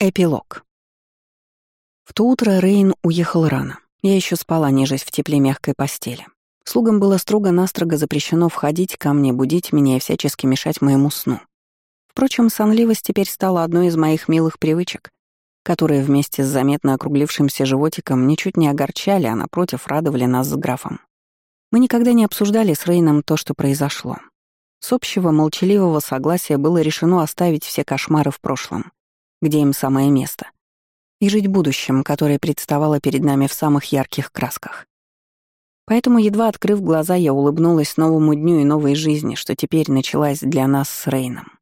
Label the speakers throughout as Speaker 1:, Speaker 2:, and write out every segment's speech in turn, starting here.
Speaker 1: Эпилог. В то утро Рейн уехал рано. Я еще спала, нежесть в тепле мягкой постели. Слугам было строго-настрого запрещено входить ко мне, будить меня и всячески мешать моему сну. Впрочем, сонливость теперь стала одной из моих милых привычек, которые вместе с заметно округлившимся животиком ничуть не огорчали, а напротив радовали нас с графом. Мы никогда не обсуждали с Рейном то, что произошло. С общего молчаливого согласия было решено оставить все кошмары в прошлом — где им самое место, и жить будущим, которое представало перед нами в самых ярких красках. Поэтому, едва открыв глаза, я улыбнулась новому дню и новой жизни, что теперь началась для нас с Рейном,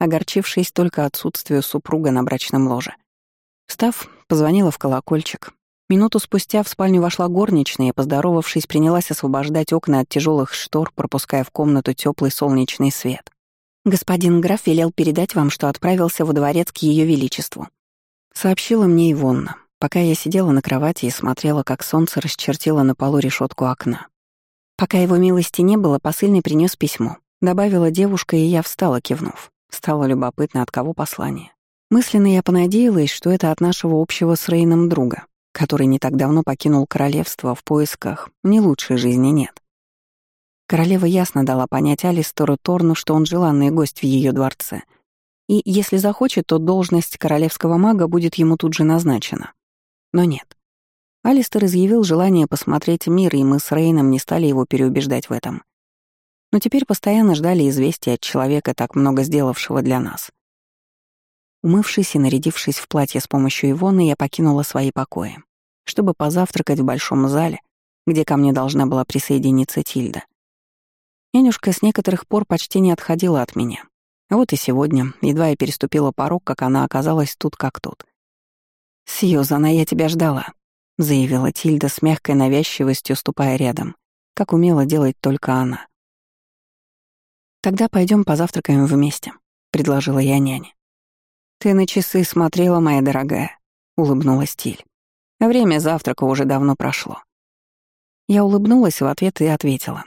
Speaker 1: огорчившись только отсутствию супруга на брачном ложе. Встав, позвонила в колокольчик. Минуту спустя в спальню вошла горничная и, поздоровавшись, принялась освобождать окна от тяжелых штор, пропуская в комнату теплый солнечный свет. «Господин граф велел передать вам, что отправился во дворец к Ее Величеству», — сообщила мне Ивонна, пока я сидела на кровати и смотрела, как солнце расчертило на полу решетку окна. Пока его милости не было, посыльный принес письмо. Добавила девушка, и я встала, кивнув. Стало любопытно, от кого послание. Мысленно я понадеялась, что это от нашего общего с Рейном друга, который не так давно покинул королевство в поисках не лучшей жизни нет. Королева ясно дала понять Алистеру Торну, что он желанный гость в ее дворце. И если захочет, то должность королевского мага будет ему тут же назначена. Но нет. Алистер изъявил желание посмотреть мир, и мы с Рейном не стали его переубеждать в этом. Но теперь постоянно ждали известия от человека, так много сделавшего для нас. Умывшись и нарядившись в платье с помощью Ивоны, я покинула свои покои, чтобы позавтракать в большом зале, где ко мне должна была присоединиться Тильда. Нянюшка с некоторых пор почти не отходила от меня. Вот и сегодня, едва я переступила порог, как она оказалась тут как тут. «Сьюзана, я тебя ждала», — заявила Тильда с мягкой навязчивостью, ступая рядом, как умела делать только она. «Тогда пойдем позавтракаем вместе», — предложила я няне. «Ты на часы смотрела, моя дорогая», — улыбнулась Тиль. «Время завтрака уже давно прошло». Я улыбнулась в ответ и ответила.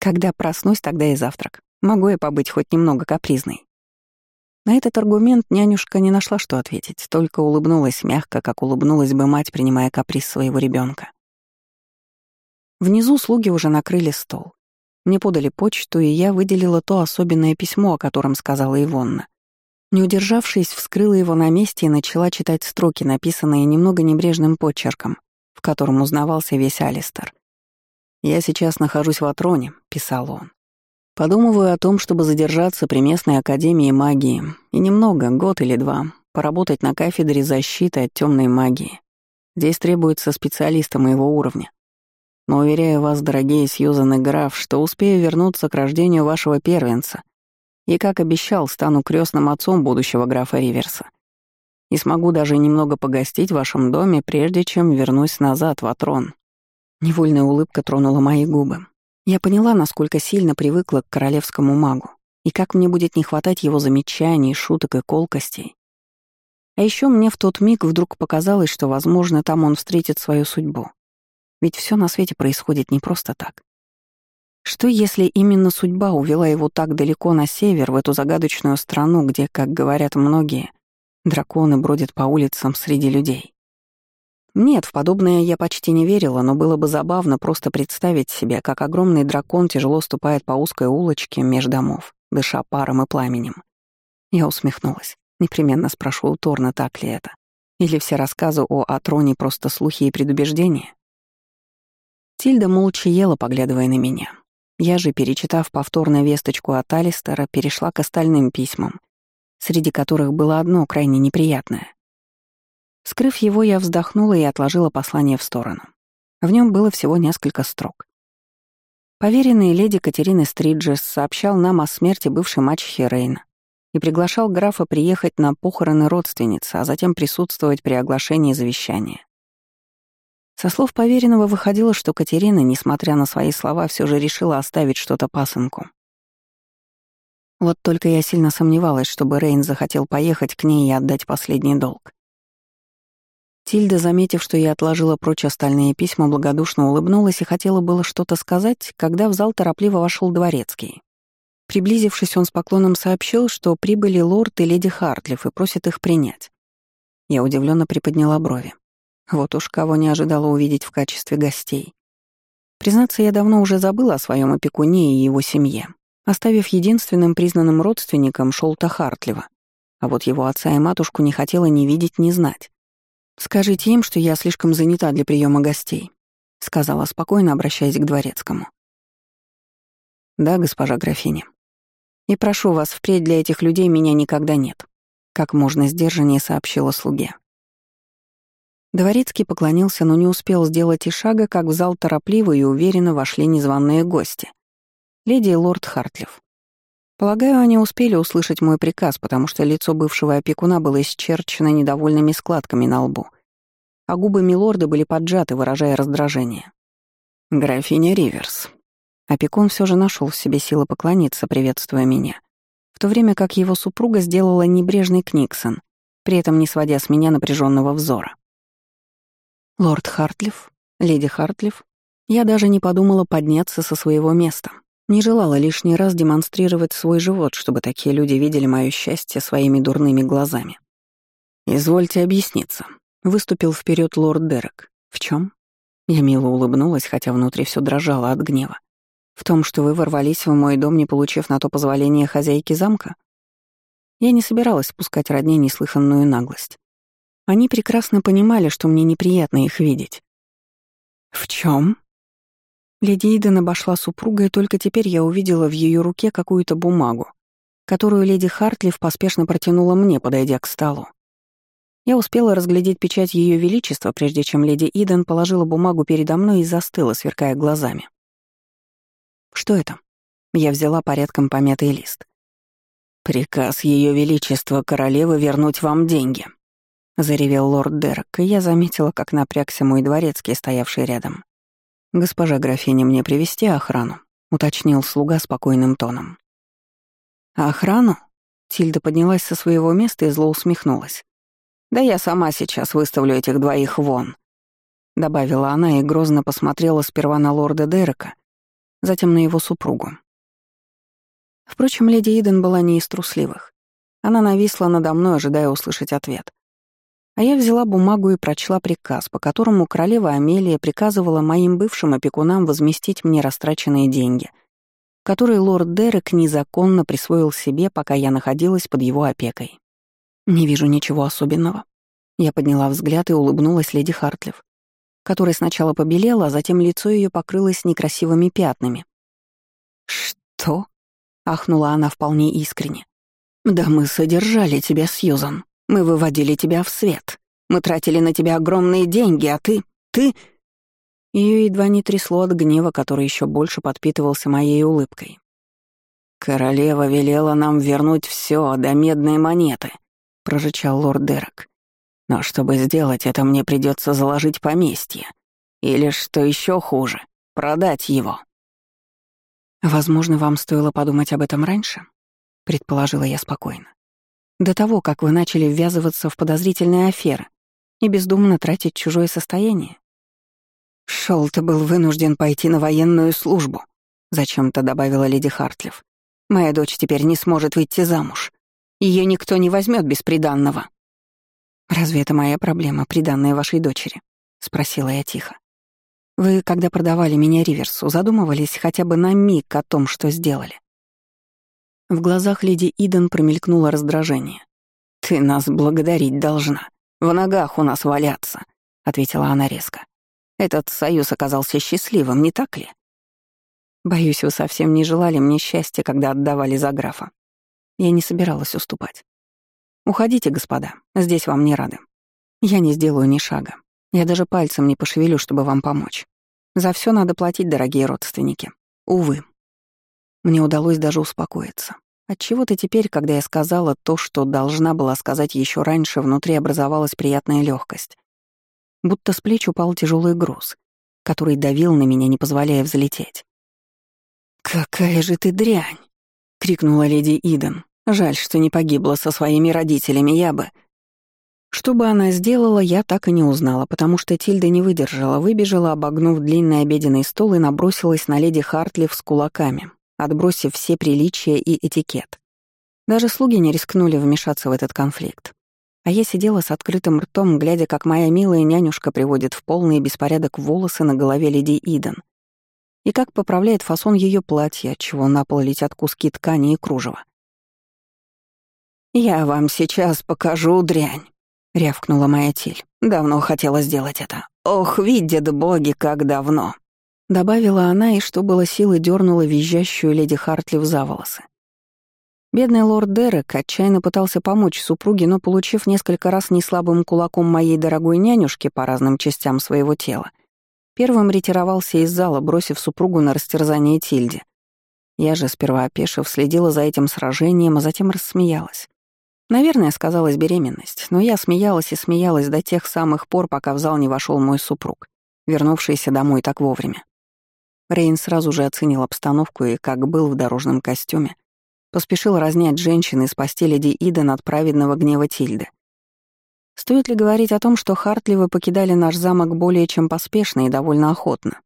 Speaker 1: Когда проснусь, тогда и завтрак. Могу я побыть хоть немного капризной. На этот аргумент нянюшка не нашла, что ответить, только улыбнулась мягко, как улыбнулась бы мать, принимая каприз своего ребенка. Внизу слуги уже накрыли стол. Мне подали почту, и я выделила то особенное письмо, о котором сказала Ивонна. Не удержавшись, вскрыла его на месте и начала читать строки, написанные немного небрежным почерком, в котором узнавался весь Алистер. «Я сейчас нахожусь в Атроне», — писал он. «Подумываю о том, чтобы задержаться при местной академии магии и немного, год или два, поработать на кафедре защиты от темной магии. Здесь требуется специалиста моего уровня. Но уверяю вас, дорогие Сьюзан и граф, что успею вернуться к рождению вашего первенца и, как обещал, стану крестным отцом будущего графа Риверса. И смогу даже немного погостить в вашем доме, прежде чем вернусь назад в Атрон. Невольная улыбка тронула мои губы. Я поняла, насколько сильно привыкла к королевскому магу, и как мне будет не хватать его замечаний, шуток и колкостей. А еще мне в тот миг вдруг показалось, что, возможно, там он встретит свою судьбу. Ведь все на свете происходит не просто так. Что если именно судьба увела его так далеко на север, в эту загадочную страну, где, как говорят многие, драконы бродят по улицам среди людей? Нет, в подобное я почти не верила, но было бы забавно просто представить себе, как огромный дракон тяжело ступает по узкой улочке меж домов, дыша паром и пламенем. Я усмехнулась. Непременно спрошу у Торна, так ли это. Или все рассказы о Атроне просто слухи и предубеждения? Тильда молча ела, поглядывая на меня. Я же, перечитав повторно весточку от Алистера, перешла к остальным письмам, среди которых было одно крайне неприятное. Скрыв его, я вздохнула и отложила послание в сторону. В нем было всего несколько строк. Поверенный леди Катерины Стриджес сообщал нам о смерти бывшей мачехи Рейна и приглашал графа приехать на похороны родственницы, а затем присутствовать при оглашении завещания. Со слов поверенного выходило, что Катерина, несмотря на свои слова, все же решила оставить что-то пасынку. Вот только я сильно сомневалась, чтобы Рейн захотел поехать к ней и отдать последний долг. Тильда, заметив, что я отложила прочь остальные письма, благодушно улыбнулась и хотела было что-то сказать, когда в зал торопливо вошел дворецкий. Приблизившись, он с поклоном сообщил, что прибыли лорд и леди Хартлиф и просит их принять. Я удивленно приподняла брови. Вот уж кого не ожидала увидеть в качестве гостей. Признаться, я давно уже забыла о своем опекуне и его семье, оставив единственным признанным родственником Шолта Хартлева, а вот его отца и матушку не хотела ни видеть, ни знать. «Скажите им, что я слишком занята для приема гостей», — сказала спокойно, обращаясь к дворецкому. «Да, госпожа графиня. И прошу вас, впредь для этих людей меня никогда нет», — как можно сдержаннее сообщила слуге. Дворецкий поклонился, но не успел сделать и шага, как в зал торопливо и уверенно вошли незваные гости. Леди и лорд Хартлев. Полагаю, они успели услышать мой приказ, потому что лицо бывшего опекуна было исчерчено недовольными складками на лбу, а губы милорда были поджаты, выражая раздражение. «Графиня Риверс». Опекун все же нашел в себе силы поклониться, приветствуя меня, в то время как его супруга сделала небрежный книксон, при этом не сводя с меня напряженного взора. Лорд Хартлиф, леди Хартлиф, я даже не подумала подняться со своего места. Не желала лишний раз демонстрировать свой живот, чтобы такие люди видели мое счастье своими дурными глазами. «Извольте объясниться», — выступил вперед лорд Дерек. «В чем? Я мило улыбнулась, хотя внутри все дрожало от гнева. «В том, что вы ворвались в мой дом, не получив на то позволения хозяйки замка?» Я не собиралась спускать родне неслыханную наглость. Они прекрасно понимали, что мне неприятно их видеть. «В чем? Леди Иден обошла супруга, и только теперь я увидела в ее руке какую-то бумагу, которую леди Хартлиф поспешно протянула мне, подойдя к столу. Я успела разглядеть печать Ее Величества, прежде чем леди Иден положила бумагу передо мной и застыла, сверкая глазами. «Что это?» Я взяла порядком помятый лист. «Приказ Ее Величества Королевы вернуть вам деньги», — заревел лорд Дерек, и я заметила, как напрягся мой дворецкий, стоявший рядом. «Госпожа графиня, мне привести охрану?» — уточнил слуга спокойным тоном. «Охрану?» — Тильда поднялась со своего места и зло усмехнулась. «Да я сама сейчас выставлю этих двоих вон», — добавила она и грозно посмотрела сперва на лорда Дерека, затем на его супругу. Впрочем, леди Иден была не из трусливых. Она нависла надо мной, ожидая услышать ответ. А я взяла бумагу и прочла приказ, по которому королева Амелия приказывала моим бывшим опекунам возместить мне растраченные деньги, которые лорд Дерек незаконно присвоил себе, пока я находилась под его опекой. Не вижу ничего особенного. Я подняла взгляд и улыбнулась леди Хартлев, которая сначала побелела, а затем лицо ее покрылось некрасивыми пятнами. «Что?» — ахнула она вполне искренне. «Да мы содержали тебя, Сьюзан», мы выводили тебя в свет. Мы тратили на тебя огромные деньги, а ты... ты...» Ее едва не трясло от гнева, который еще больше подпитывался моей улыбкой. «Королева велела нам вернуть все до медной монеты», — прорычал лорд Дерек. «Но чтобы сделать это, мне придется заложить поместье. Или, что еще хуже, продать его». «Возможно, вам стоило подумать об этом раньше», — предположила я спокойно до того, как вы начали ввязываться в подозрительные аферы и бездумно тратить чужое состояние. Шолт был вынужден пойти на военную службу, зачем-то добавила леди Хартлев. Моя дочь теперь не сможет выйти замуж. Ее никто не возьмет без приданного. Разве это моя проблема, приданная вашей дочери? спросила я тихо. Вы, когда продавали меня Риверсу, задумывались хотя бы на миг о том, что сделали? В глазах леди Иден промелькнуло раздражение. «Ты нас благодарить должна. В ногах у нас валяться», — ответила она резко. «Этот союз оказался счастливым, не так ли?» «Боюсь, вы совсем не желали мне счастья, когда отдавали за графа. Я не собиралась уступать. Уходите, господа, здесь вам не рады. Я не сделаю ни шага. Я даже пальцем не пошевелю, чтобы вам помочь. За все надо платить, дорогие родственники. Увы». Мне удалось даже успокоиться. Отчего-то теперь, когда я сказала то, что должна была сказать еще раньше, внутри образовалась приятная легкость. Будто с плеч упал тяжелый груз, который давил на меня, не позволяя взлететь. «Какая же ты дрянь!» — крикнула леди Иден. «Жаль, что не погибла со своими родителями, я бы...» Что бы она сделала, я так и не узнала, потому что Тильда не выдержала, выбежала, обогнув длинный обеденный стол и набросилась на леди Хартлиф с кулаками, отбросив все приличия и этикет. Даже слуги не рискнули вмешаться в этот конфликт. А я сидела с открытым ртом, глядя, как моя милая нянюшка приводит в полный беспорядок волосы на голове леди Иден и как поправляет фасон ее платья, чего на пол летят куски ткани и кружева. «Я вам сейчас покажу дрянь», — рявкнула моя Тиль. «Давно хотела сделать это. Ох, видят боги, как давно!» Добавила она, и что было силы, дернула визжащую леди Хартли в заволосы. Бедный лорд Дерек отчаянно пытался помочь супруге, но, получив несколько раз неслабым кулаком моей дорогой нянюшки по разным частям своего тела, Первым ретировался из зала, бросив супругу на растерзание Тильде. Я же, сперва опешив, следила за этим сражением, а затем рассмеялась. Наверное, сказалась беременность, но я смеялась и смеялась до тех самых пор, пока в зал не вошел мой супруг, вернувшийся домой так вовремя. Рейн сразу же оценил обстановку и, как был в дорожном костюме, поспешил разнять женщины из постели леди Иден от праведного гнева Тильды. Стоит ли говорить о том, что Хартливы покидали наш замок более чем поспешно и довольно охотно?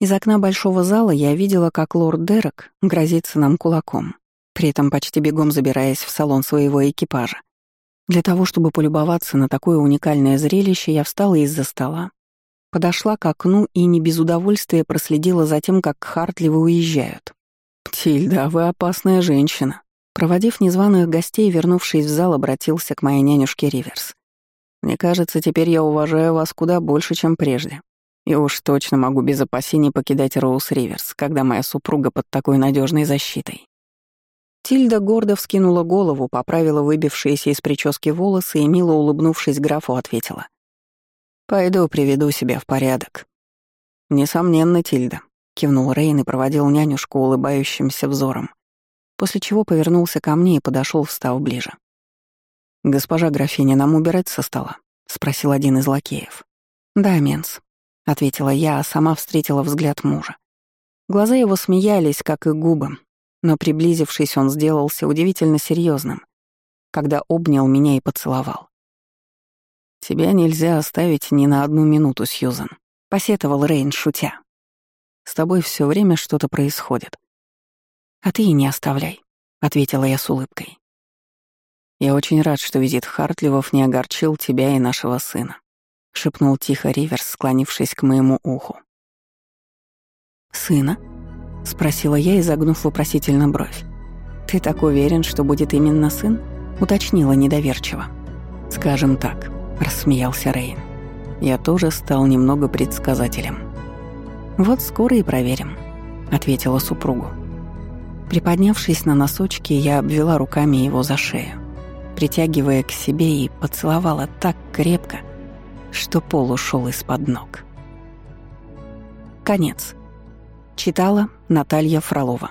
Speaker 1: Из окна большого зала я видела, как лорд Дерек грозится нам кулаком, при этом почти бегом забираясь в салон своего экипажа. Для того, чтобы полюбоваться на такое уникальное зрелище, я встала из-за стола, подошла к окну и не без удовольствия проследила за тем, как Хартливы уезжают. «Птильда, вы опасная женщина», Проводив незваных гостей, вернувшись в зал, обратился к моей нянюшке Риверс. Мне кажется, теперь я уважаю вас куда больше, чем прежде. И уж точно могу без опасений покидать Роуз Риверс, когда моя супруга под такой надежной защитой. Тильда гордо вскинула голову, поправила выбившиеся из прически волосы и, мило улыбнувшись графу, ответила. «Пойду приведу себя в порядок». «Несомненно, Тильда», — кивнул Рейн и проводил нянюшку улыбающимся взором, после чего повернулся ко мне и подошел, встав ближе. «Госпожа графиня, нам убирать со стола?» — спросил один из лакеев. «Да, Менс», — ответила я, а сама встретила взгляд мужа. Глаза его смеялись, как и губы, но, приблизившись, он сделался удивительно серьезным, когда обнял меня и поцеловал. «Тебя нельзя оставить ни на одну минуту, Сьюзан», — посетовал Рейн, шутя. «С тобой все время что-то происходит». «А ты и не оставляй», — ответила я с улыбкой. «Я очень рад, что визит Хартливов не огорчил тебя и нашего сына», — шепнул тихо Риверс, склонившись к моему уху. «Сына?» — спросила я, изогнув вопросительно бровь. «Ты так уверен, что будет именно сын?» — уточнила недоверчиво. «Скажем так», — рассмеялся Рейн. «Я тоже стал немного предсказателем». «Вот скоро и проверим», — ответила супругу. Приподнявшись на носочки, я обвела руками его за шею притягивая к себе и поцеловала так крепко, что пол ушел из-под ног. Конец. Читала Наталья Фролова.